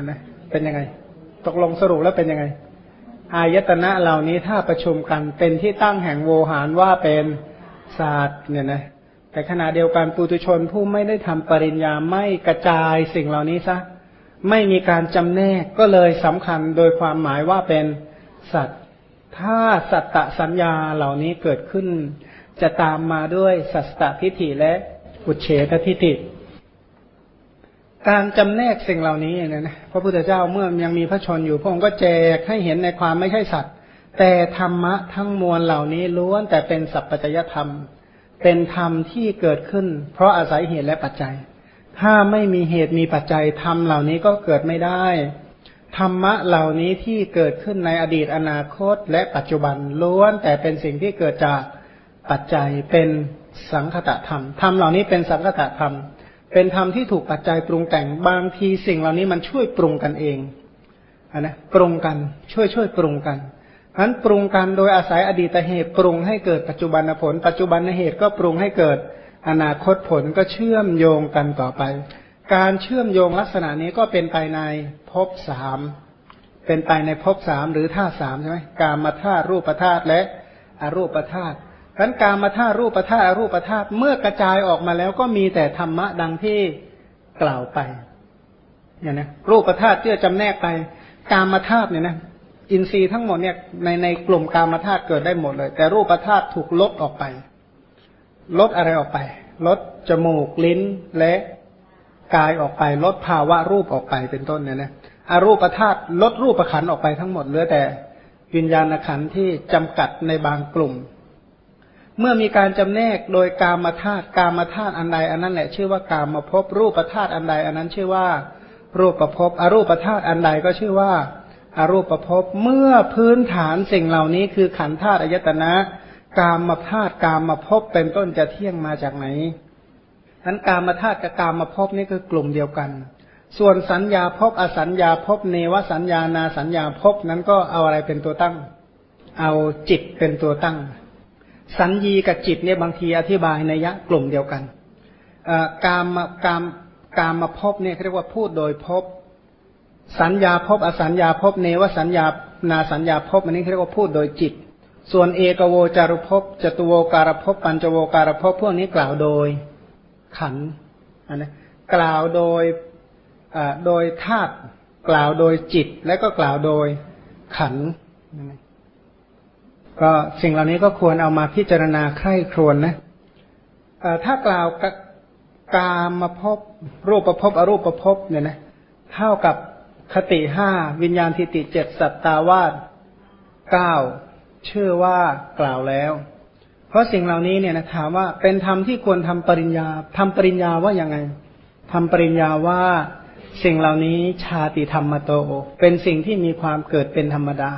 นะเป็นยังไง ตกลงสรุปแล้วเป็นยังไง อายตนะเหล่านี้ถ้าประชุมกันเป็นที่ตั้งแห่งโวหารว่าเป็นศาสตร์เนี่ยนะแต่ขณะเดียวกันปุถุชนผู้ไม่ได้ทำปริญญาไม่กระจายสิ่งเหล่านี้ซะไม่มีการจำแนกก็เลยสำคัญโดยความหมายว่าเป็นสัตว์ ถ้าสัตตสัญญาเหล่านี้เกิดขึ้น จะตามมาด้วยสัสตทิฏฐิและอุเฉททิฏฐิ การจำแนกสิ่งเหล่านี้เนี่ยนะพระพุทธเจ้าเมื่อยังมีพระชนอยู่พระองค์ก็แจกให้เห็นในความไม่ใช่สัตว์ แต่ธรรมะทั้งมวลเหล่านี้ล้วนแต่เป็นสัพพัญญธรรม เป็นธรรมที่เกิดขึ้น เพราะอาศัยเหตุและปัจจัย ถ้าไม่มีเหตุมีปัจจัยธรรมเหล่านี้ก็เกิดไม่ได้ธรรมะเหล่านี้ที่เกิดขึ้นในอดีตอนาคตและปัจจุบันล้วนแต่เป็นสิ่งที่เกิดจากปัจจัยเป็นสังคตะธรรมธรรมเหล่านี้เป็นสังคตะธรรม เป็นธรรมที่ถูกปัจจัยปรุงแต่งบางทีสิ่งเหล่านี้มันช่วยปรุงกันเองอนะปรุงกันช่วยช่วยปรุงกันนั้นปรุงกันโดยอาศัยอดีตเหตุปรุงให้เกิดปัจจุบันผล ปัจจุบันเหตุก็ปรุงให้เกิดอนาคตผลก็เชื่อมโยงกันต่อไป การเชื่อมโยงลักษณะนี้ก็เป็นไปในภพสามเป็นไปในภพสามหรือธาสามใช่ไหมการมาธารูปธาตุและอรูปธาตุ ขันการมาธาตุรูปธาตุอรูปธาตุเมื่อกระจายออกมาแล้วก็มีแต่ธรรมะดังที่กล่าวไปเนี่ยนะรูปธาตุเจื่อจำแนกไป การมาธาตุเนี่ยนะอินทรีย์ทั้งหมดเนี่ยในในกลุ่มการมาธาตุเกิดได้หมดเลย แต่รูปธาตุถูกลดออกไป ลดอะไรออกไป ลดจมูกลิ้นและกายออกไป ลดภาวะรูปออกไปเป็นต้นเนี่ยนะอารูปธาตุลดรูปขันออกไปทั้งหมดเหลือแต่วิญญาณขันที่จำกัดในบางกลุ่ม เมื่อมีการจำแนกโดยกามาธาตุกามาธาตุอันใดอันนั้นแหละชื่อว่ากามาพบรูปธาตุอันใดอันนั้นชื่อว่า รูปประพบอรูปธาตุอันใดก็ชื่อว่าอารูปประพบเมื่อพื้นฐานสิ่งเหล่านี้คือขันธาตุอายตนะกามาธาตุกามาพบเป็นต้นจะเที่ยงมาจากไหนนั้นกามาธาตุกับกามาพบนี่คือกลุ่มเดียวกัน ส่วนสัญญาพบอสัญญาพบเนวสัญญานาสัญญาพบนั้นก็เอาอะไรเป็นตัวตั้ง เอาจิตเป็นตัวตั้ง สัญญีกับจิตเนี่ยบางทีอธิบายในยะกลุ่มเดียวกันกามกามกามมาพบเนี่ยเรียกว่าพูดโดยพบ สัญญาพบอสัญญาพบเนวสัญญานาสัญญาพบอันนี้เรียกว่าพูดโดยจิต ส่วนเอกโวจารุภพจตุโวการภพปัญจโวการภพพวกนี้กล่าวโดยขันอันนี้กล่าวโดยโดยธาตุกล่าวโดยจิต และก็กล่าวโดยขัน ก็สิ่งเหล่านี้ก็ควรเอามาพิจารณาใคร่ครวญนะถ้ากล่าวกามมาพบรูปประพบอรูปประพบเนี่ยนะเท่ากับคติห้าวิญญาณทิติเจ็ดสัตตาวาสเก้าเชื่อว่ากล่าวแล้ว เพราะสิ่งเหล่านี้เนี่ยนะถามว่าเป็นธรรมที่ควรทำปริญญาทำปริญญาว่าอย่างไงทำปริญญาว่าสิ่งเหล่านี้ชาติธรรมโต เป็นสิ่งที่มีความเกิดเป็นธรรมดา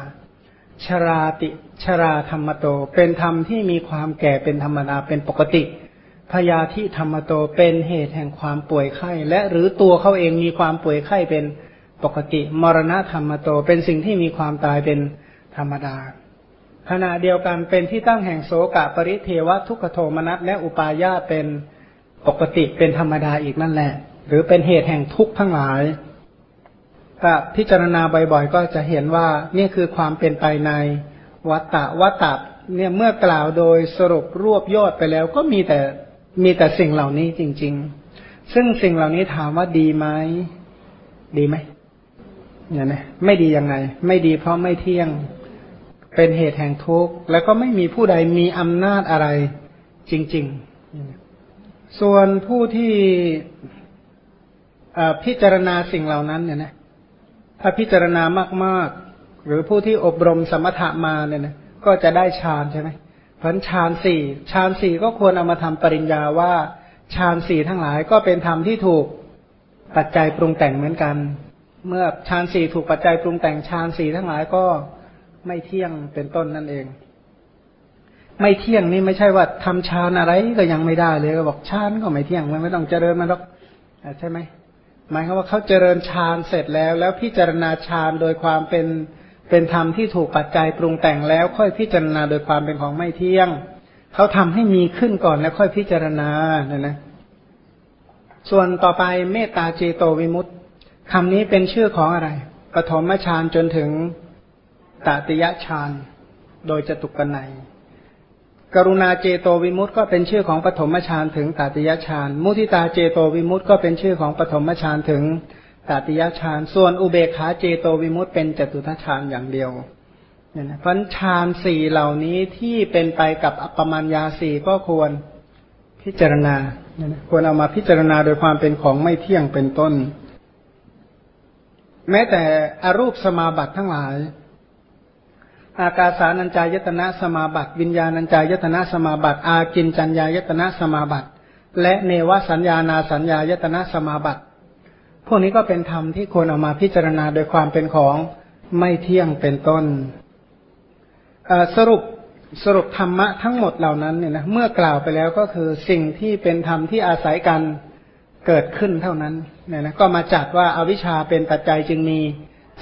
ชราติชราธรรมโต เป็นธรรมที่มีความแก่เป็นธรรมดาเป็นปกติพยาธิธรรมโตเป็นเหตุแห่งความป่วยไข้ และหรือตัวเขาเองมีความป่วยไข้เป็นปกติ มรณะธรรมโตเป็นสิ่งที่มีความตายเป็นธรรมดา ขณะเดียวกันเป็นที่ตั้งแห่งโสกะปริเทวทุกขโทมนัสและอุปาญาเป็นปกติเป็นธรรมดาอีกนั่นแหละ หรือเป็นเหตุแห่งทุกข์ทั้งหลาย ถ้าพิจารณาบ่อยๆ ก็จะเห็นว่านี่คือความเป็นไปในวัตตะวัตตะเนี่ยเมื่อกล่าวโดยสรุปรวบยอดไปแล้ว ก็มีแต่มีแต่สิ่งเหล่านี้จริง ๆ ซึ่งสิ่งเหล่านี้ถามว่าดีไหมดีไหมเนี่ยนะไม่ดียังไง ไม่ดีเพราะไม่เที่ยงเป็นเหตุแห่งทุกข์แล้วก็ไม่มีผู้ใดมีอำนาจอะไรจริง ๆ ส่วนผู้ที่พิจารณาสิ่งเหล่านั้นเนี่ยนะ ถ้าพิจารณามากๆ หรือผู้ที่อบรมสมถะมาเนี่ยนะก็จะได้ฌานใช่ไหมพันฌานสี่ฌานสี่ก็ควรเอามาทำปริญญาว่าฌานสี่ทั้งหลายก็เป็นธรรมที่ถูกปัจจัยปรุงแต่งเหมือนกัน เมื่อฌานสี่ถูกปัจจัยปรุงแต่งฌานสี่ทั้งหลายก็ไม่เที่ยงเป็นต้นนั่นเอง ไม่เที่ยงนี่ไม่ใช่ว่าทำฌานอะไรก็ยังไม่ได้เลยก็บอกฌานก็ไม่เที่ยงมันไม่ต้องเจริญมันหรอกใช่ไหม หมายความว่าเขาเจริญฌานเสร็จแล้ว แล้วพิจารณาฌานโดยความเป็นเป็นธรรมที่ถูกปัจจัยปรุงแต่งแล้ว ค่อยพิจารณาโดยความเป็นของไม่เที่ยงเขาทำให้มีขึ้นก่อนแล้วค่อยพิจารณาเนี่ยนะ ส่วนต่อไปเมตตาเจโตวิมุตต์คำนี้เป็นชื่อของอะไรปฐมฌานจนถึงตติยฌานโดยจตุกนัย กรุณาเจโตวิมุตต์ก็เป็นชื่อของปฐมฌานถึงตติยฌานมุทิตาเจโตวิมุตต์ก็เป็นชื่อของปฐมฌานถึงตติยฌานส่วนอุเบกขาเจโตวิมุตต์เป็นจตุทัชฌานอย่างเดียวเนี่ยนะเพราะฌานสี่เหล่านี้ที่เป็นไปกับอัปปมัญญาสี่ก็ควรพิจารณาเนี่ยนะควรเอามาพิจารณาโดยความเป็นของไม่เที่ยงเป็นต้น แม้แต่อรูปสมาบัติทั้งหลาย อากาสานัญจายตนะสมาบัติ วิญญาณัญจายตนะสมาบัติ อากินจัญญายตนะสมาบัติ และเนวสัญญานาสัญญายตนะสมาบัติ พวกนี้ก็เป็นธรรมที่ควรเอามาพิจารณาโดยความเป็นของไม่เที่ยงเป็นต้นสรุปสรุปธรรมะทั้งหมดเหล่านั้นเนี่ยนะเมื่อกล่าวไปแล้วก็คือสิ่งที่เป็นธรรมที่อาศัยกันเกิดขึ้นเท่านั้นเนี่ยนะก็มาจัดว่าอาวิชชาเป็นปัจจัยจึงมี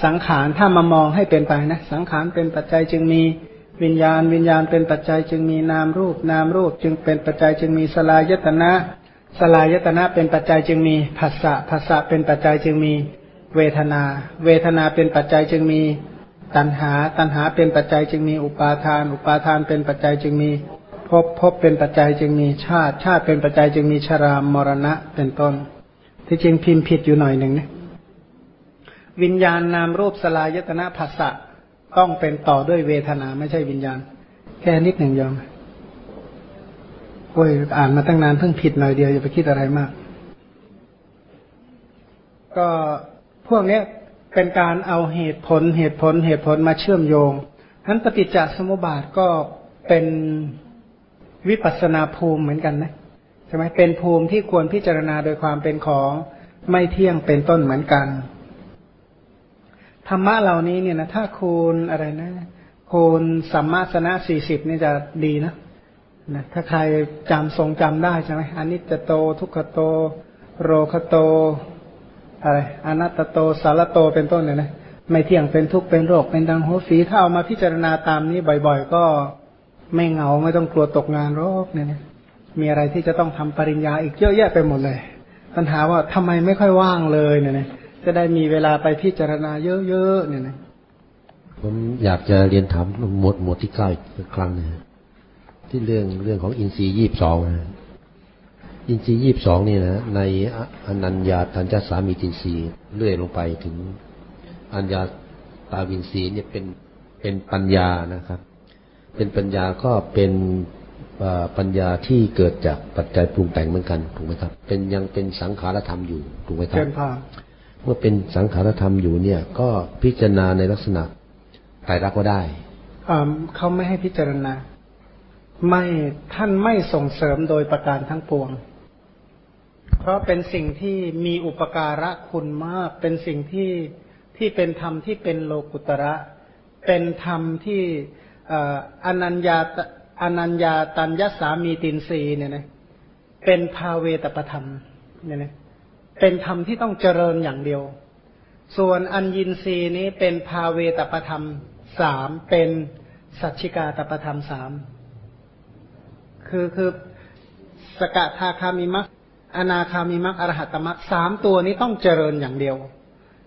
สังขารถ้ามามองให้เป็นไปนะ สังขารเป็นปัจจัยจึงมีวิญญาณ วิญญาณเป็นปัจจัยจึงมีนามรูป นามรูปจึงเป็นปัจจัยจึงมีสลายตนะสลายตนะเป็นปัจจัยจึงมีภาษะภาษะเป็นปัจจัยจึงมีเวทนา เวทนาเป็นปัจจัยจึงมีตัณหา ตัณหาเป็นปัจจัยจึงมีอุปาทาน อุปาทานเป็นปัจจัยจึงมีภพภพเป็นปัจจัยจึงมีชาติ ชาติเป็นปัจจัยจึงมีชรามรณะเป็นต้น ที่จริงพิมพ์ผิดอยู่หน่อยหนึ่งนะ วิญญาณนามรูปสลายตนะภาษะต้องเป็นต่อด้วยเวทนาไม่ใช่วิญญาณ แค่นิดหนึ่งยอมโอ้ยอ่านมาตั้งนานเพิ่งผิดหน่อยเดียวอย่าไปคิดอะไรมาก ก็พวกนี้เป็นการเอาเหตุผลเหตุผลเหตุผลมาเชื่อมโยงทั้นปฏิจจสมุปบาทก็เป็นวิปัสนาภูมิเหมือนกันนะใช่ไหมเป็นภูมิที่ควรพิจารณาโดยความเป็นของไม่เที่ยงเป็นต้นเหมือนกัน ธรรมะเหล่านี้เนี่ยนะถ้าคูณอะไรนะคูณสัมมาสนะสี่สิบนี่จะดีนะนะถ้าใครจำทรงจำได้ใช่ไหมอันนี้จะโตทุกขโต โรคโตอะไรอนัตตโตสารโตเป็นต้นเนี่ยนะไม่เที่ยงเป็นทุกข์เป็นโรคเป็นดังหัวฝีถ้าเอามาพิจารณาตามนี้บ่อย ๆ ก็ไม่เหงาไม่ต้องกลัวตกงานโรคเนี่ยนะมีอะไรที่จะต้องทำปริญญาอีกเยอะแยะไปหมดเลย ปัญหาว่าทำไมไม่ค่อยว่างเลยเนี่ยนะ จะได้มีเวลาไปพิจารณาเยอะๆเนี่ยนะผมอยากจะเรียนถามหมวดหมวดที่เก้าอีกครั้งนะที่เรื่องเรื่องของอินทรีย์ยี่บสองนะอินทรีย์ยี่บสองนี่นะในอนัญญาทัญจสามีตินทรีย์เลื่อยลงไปถึงอัญญาตาวินทรีย์เนี่ยเป็นเป็นปัญญานะครับ เป็นปัญญาก็เป็นปัญญาที่เกิดจากปัจจัยปรุงแต่งเหมือนกันถูกไหมครับ เป็นยังเป็นสังขารธรรมอยู่ถูกไหมครับ เมื่อเป็นสังขารธรรมอยู่เนี่ย ก็พิจารณาในลักษณะไตรลักษณ์ก็ได้เขาไม่ให้พิจารณา ไม่ท่านไม่ส่งเสริมโดยประการทั้งปวง เพราะเป็นสิ่งที่มีอุปการะคุณมาก เป็นสิ่งที่ที่เป็นธรรมที่เป็นโลกุตระ เป็นธรรมที่อนัญญาอนัญญาตัญญสามีตินรีเนี่ยนะเป็นภาเวตประธรรมเนี่ยนะ เป็นธรรมที่ต้องเจริญอย่างเดียว ส่วนอัญญินรีนี้เป็นภาเวตประธรรมสามเป็นสัจฉิกาตประธรรมสามคือคือสกทาคามิมักอนาคามิมักอรหัตมักสามตัวนี้ต้องเจริญอย่างเดียว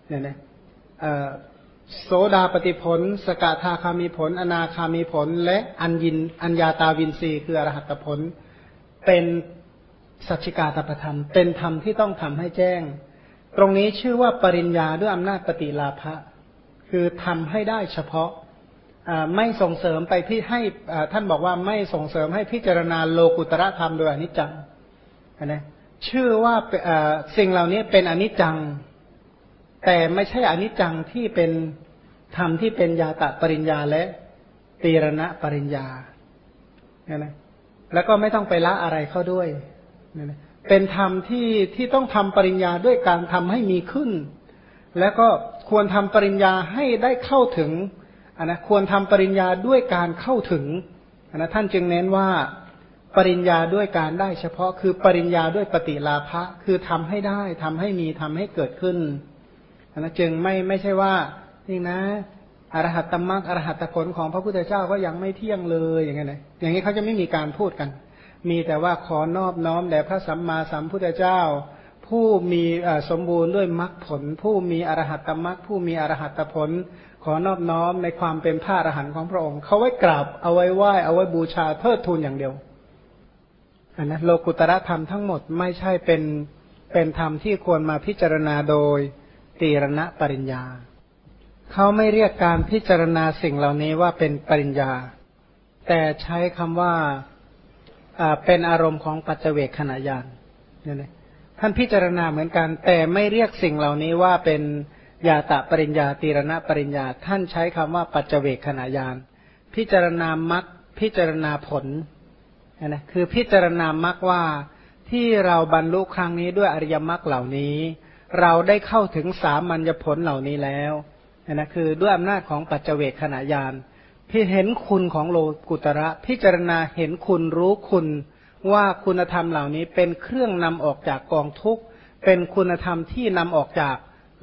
เนี่ยนะโสดาปฏิผล สกทาคามีผล อนาคามีผล และอัญญินอัญญาตาวินรีคืออรหัตผล เป็น สัจจิกาตประธรรม เป็นธรรมที่ต้องทำให้แจ้ง ตรงนี้ชื่อว่าปริญญาด้วยอำนาจปฏิลาภะคือทำให้ได้เฉพาะไม่ส่งเสริมไปที่ให้ท่านบอกว่าไม่ส่งเสริมให้พิจารณาโลกุตระธรรมโดยอนิจจังนะชื่อว่าสิ่งเหล่านี้เป็นอนิจจัง แต่ไม่ใช่อนิจจังที่เป็นธรรมที่เป็นยาตะปริญญาและตีรณะปริญญานะแล้วก็ไม่ต้องไปละอะไรเข้าด้วย เป็นธรรมที่ที่ต้องทำปริญญาด้วยการทำให้มีขึ้น แล้วก็ควรทำปริญญาให้ได้เข้าถึงนนะควรทำปริญญาด้วยการเข้าถึงนะท่านจึงเน้นว่าปริญญาด้วยการได้เฉพาะคือปริญญาด้วยปฏิลาภะคือทำให้ได้ทำให้มีทำให้เกิดขึ้นนะจึงไม่ไม่ใช่ว่านี่นะอรหัตตมรรคอรหัตผลของพระพุทธเจ้าก็ยังไม่เที่ยงเลยอย่างเงี้ยอย่างนี้เขาจะไม่มีการพูดกัน มีแต่ว่าขอนอบน้อมแด่พระสัมมาสัมพุทธเจ้า ผู้มีสมบูรณ์ด้วยมรรคผล ผู้มีอรหัตตมรรคผู้มีอรหัตผล ขอนอบน้อมในความเป็นพระอรหันต์ของพระองค์ เขาไว้กราบเอาไว้ไหว้เอาไว้บูชาเทิดทูนอย่างเดียวอันนะโลกุตระธรรมทั้งหมดไม่ใช่เป็นเป็นธรรมที่ควรมาพิจารณาโดยตีรณะปริญญา เขาไม่เรียกการพิจารณาสิ่งเหล่านี้ว่าเป็นปริญญา แต่ใช้คำว่า เป็นอารมณ์ของปัจเจกขณะยานเนี่ยนะท่านพิจารณาเหมือนกัน แต่ไม่เรียกสิ่งเหล่านี้ว่าเป็นยาตะปริญญาตีรณะปริญญา ท่านใช้คำว่าปัจเจกขณะยาน พิจารณามักพิจารณาผลนะคือพิจารณามักว่าที่เราบรรลุครั้งนี้ด้วยอริยมรรคเหล่านี้ เราได้เข้าถึงสามัญญผลเหล่านี้แล้วนะคือด้วยอำนาจของปัจเจกขณะยาน พี่เห็นคุณของโลกุตระ พิจารณาเห็นคุณรู้คุณว่าคุณธรรมเหล่านี้เป็นเครื่องนำออกจากกองทุกข์ เป็นคุณธรรมที่นำออกจาก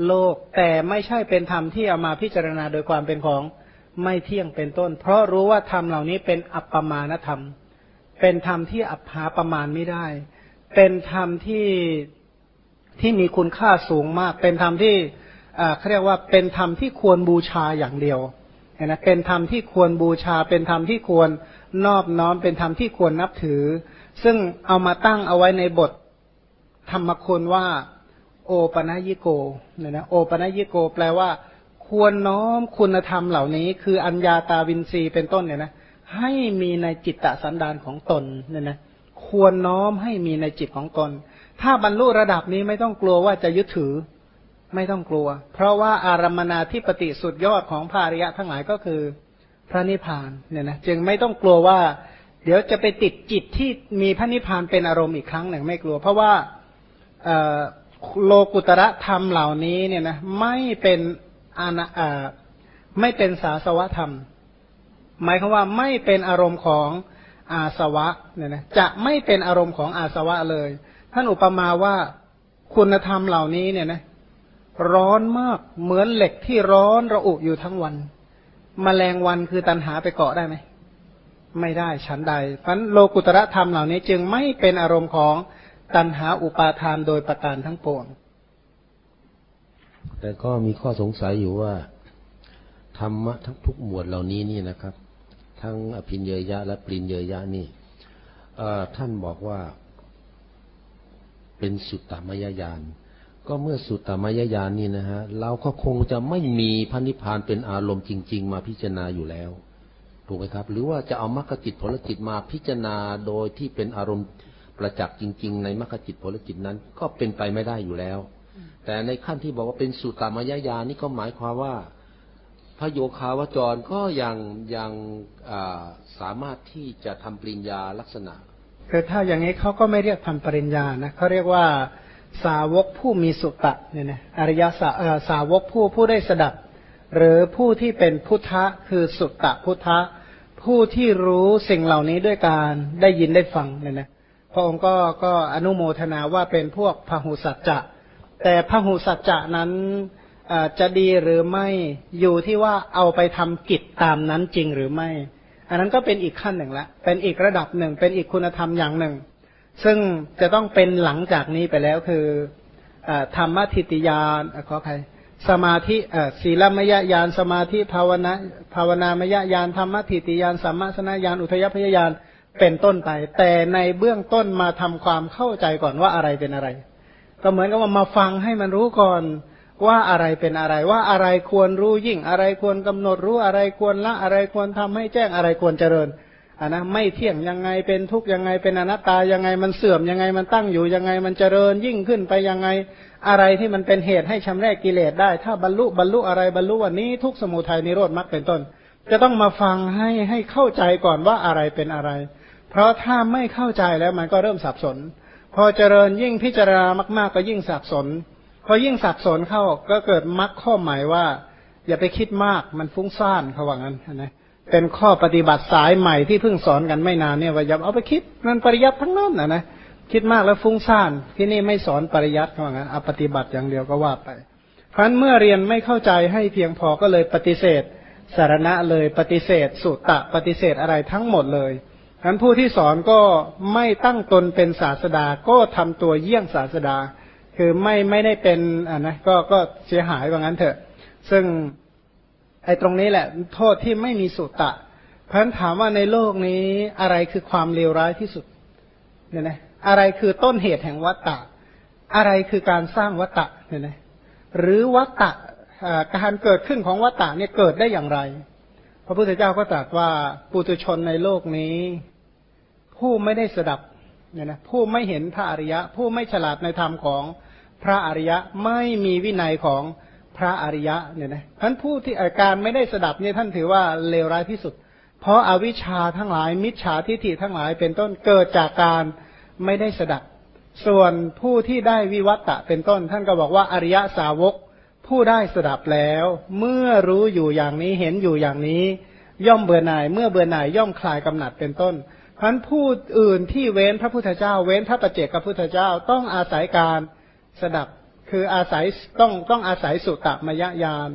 โลก แต่ไม่ใช่เป็นธรรมที่เอามาพิจารณาโดยความเป็นของไม่เที่ยงเป็นต้น เพราะรู้ว่าธรรมเหล่านี้เป็นอัปปมาณธรรม เป็นธรรมที่อัปหาประมาณไม่ได้ เป็นธรรมที่ที่มีคุณค่าสูงมาก เป็นธรรมที่เขาเรียกว่าเป็นธรรมที่ควรบูชาอย่างเดียว นะเป็นธรรมที่ควรบูชา เป็นธรรมที่ควรนอบน้อม เป็นธรรมที่ควรนับถือ ซึ่งเอามาตั้งเอาไว้ในบทธรรมคุณว่า โอปนยิโกเนี่ยนะโอปนยิโก แปลว่า ควรน้อมคุณธรรมเหล่านี้ คืออัญญาตาวินซีเป็นต้นเนี่ยนะให้มีในจิตตสันดานของตนเนี่ยนะควรน้อมให้มีในจิตของตน ถ้าบรรลุระดับนี้ไม่ต้องกลัวว่าจะยึดถือ ไม่ต้องกลัว เพราะว่าอารมนาที่ปฏิสุดยอดของภาริยะทั้งหลายก็คือพระนิพพานเนี่ยนะจึงไม่ต้องกลัวว่า เดี๋ยวจะไปติดจิตที่มีพระนิพพานเป็นอารมณ์อีกครั้งหนึ่งไม่กลัว เพราะว่าโลกุตระธรรมเหล่านี้เนี่ยนะไม่เป็นอาณาไม่เป็นสาสวะธรรม หมายความว่าไม่เป็นอารมณ์ของอาสวะเนี่ยนะจะไม่เป็นอารมณ์ของอาสวะเลย ท่านอุปมาว่าคุณธรรมเหล่านี้เนี่ยนะ ร้อนมากเหมือนเหล็กที่ร้อนระอุอยู่ทั้งวันมแมลงวันคือตันหาไปเกาะได้ไหมไม่ได้ชั้นใดเพราะโลกุตระธรรมเหล่านี้จึงไม่เป็นอารมณ์ของตันหาอุปาทานโดยประการทั้งปวง แต่ก็มีข้อสงสัยอยู่ว่าธรรมะทั้งทุกหมวดเหล่านี้นี่นะครับ ทั้งอภินเยยะ และปรินเยยะนี่ท่านบอกว่าเป็นสุตตมยญาณ ก็เมื่อสุตตมยญาณนี่นะฮะ เราก็คงจะไม่มีพระนิพานเป็นอารมณ์จริง ๆ มาพิจารณาอยู่แล้ว ถูกไหมครับ หรือว่าจะเอามรรคจิตผลจิตมาพิจารณาโดยที่เป็นอารมณ์ประจักษ์จริง ๆ ในมรรคจิตผลจิตนั้น ก็เป็นไปไม่ได้อยู่แล้ว แต่ในขั้นที่บอกว่าเป็นสุตตมยญาณนี่ก็หมายความว่า พระโยคาวจรก็ยังยังสามารถที่จะทำปริญญาลักษณะคือถ้าอย่างนี้เขาก็ไม่เรียกทำปริญญานะเขาเรียกว่า สาวกผู้มีสุตะเนี่ยนะอริยสาสาวกผู้ผู้ได้สดับ หรือผู้ที่เป็นพุทธะคือสุตะพุทธะผู้ที่รู้สิ่งเหล่านี้ด้วยการได้ยินได้ฟังเนี่ยนะพระองค์ก็ก็อนุโมทนาว่าเป็นพวกพหุสัจจะ แต่พหุสัจจะนั้นจะดีหรือไม่อยู่ที่ว่าเอาไปทำกิจตามนั้นจริงหรือไม่ อันนั้นก็เป็นอีกขั้นหนึ่งละเป็นอีกระดับหนึ่ง เป็นอีกคุณธรรมอย่างหนึ่ง ซึ่งจะต้องเป็นหลังจากนี้ไปแล้วคือธรรมทิติยานขอใครสมาธิศีลมยญาณสมาธิภาวนาภาวนามยญาณธรรมทิติยานสัมมาสนญาณอุทยพยญาณเป็นต้นไป แต่ในเบื้องต้นมาทำความเข้าใจก่อนว่าอะไรเป็นอะไร ก็เหมือนกับว่ามาฟังให้มันรู้ก่อนว่าอะไรเป็นอะไรว่าอะไรควรรู้ยิ่งอะไรควรกำหนดรู้อะไรควรละอะไรควรทำให้แจ้งอะไรควรเจริญ อ่านะไม่เที่ยงยังไงเป็นทุกยังไงเป็นอนัตตายังไงมันเสื่อมยังไงมันตั้งอยู่ยังไงมันเจริญยิ่งขึ้นไปยังไงอะไรที่มันเป็นเหตุให้ชำรกกิเลสได้ ถ้าบรรลุบรรลุอะไรบรรลุวันนี้ทุกสมุทัยนิโรธมรรคเป็นต้น จะต้องมาฟังให้ให้เข้าใจก่อนว่าอะไรเป็นอะไร เพราะถ้าไม่เข้าใจแล้วมันก็เริ่มสับสน พอเจริญยิ่งพิจารณามาก ๆ ก็ยิ่งสับสน พอยิ่งสับสนเข้าก็เกิดมรรคข้อหมายว่า อย่าไปคิดมากมันฟุ้งซ่านเขาว่างั้นนะ เป็นข้อปฏิบัติสายใหม่ที่เพิ่งสอนกันไม่นานเนี่ยว่าอย่าเอาไปคิดมันปริยัติทั้งนั้นนะนะคิดมากแล้วฟุ้งซ่านที่นี่ไม่สอนปริยัติเขาว่างั้นเอาปฏิบัติอย่างเดียวก็ว่าไปเพราะนั้นเมื่อเรียนไม่เข้าใจให้เพียงพอก็เลยปฏิเสธสารณะเลยปฏิเสธ สุตตะปฏิเสธอะไรทั้งหมดเลยฉะนั้นผู้ที่สอนก็ไม่ตั้งตนเป็นศาสดาก็ทำตัวเยี่ยงศาสดา คือไม่ไม่ได้เป็นอ่านะก็ก็เสียหายว่างั้นเถอะ ซึ่ง ไอ้ตรงนี้แหละ โทษที่ไม่มีสุตตะเพราะฉะนั้นถามว่าในโลกนี้อะไรคือความเลวร้ายที่สุดเนี่ยนะอะไรคือต้นเหตุแห่งวัตตะ อะไรคือการสร้างวัตตะเนี่ยนะหรือวัตตะการเกิดขึ้นของวัตตะเนี่ยเกิดได้อย่างไร พระพุทธเจ้าก็ตรัสว่าปุตุชนในโลกนี้ ผู้ไม่ได้สดับเนี่ยนะผู้ไม่เห็นพระอริยะ ผู้ไม่ฉลาดในธรรมของพระอริยะไม่มีวินัยของ พระอริยะเนี่ยนะท่านผู้ที่อาการไม่ได้สดับเนี่ยท่านถือว่าเลวร้ายที่สุด เพราะอาวิชชาทั้งหลาย มิจฉาทิฏฐิทั้งหลายเป็นต้นเกิดจากการไม่ได้สดับ ส่วนผู้ที่ได้วิวัตตะเป็นต้น ท่านก็บอกว่าอริยสาวก ผู้ได้สดับแล้ว เมื่อรู้อยู่อย่างนี้เห็นอยู่อย่างนี้ ย่อมเบื่อหน่าย เมื่อเบื่อหน่ายย่อมคลายกำหนัดเป็นต้นพันผู้อื่นที่เว้นพระพุทธเจ้า เว้นพระประเจกพระพุทธเจ้าต้องอาศัยการสดับ คืออาศัยต้องต้องอาศัยสุตตมยญาณ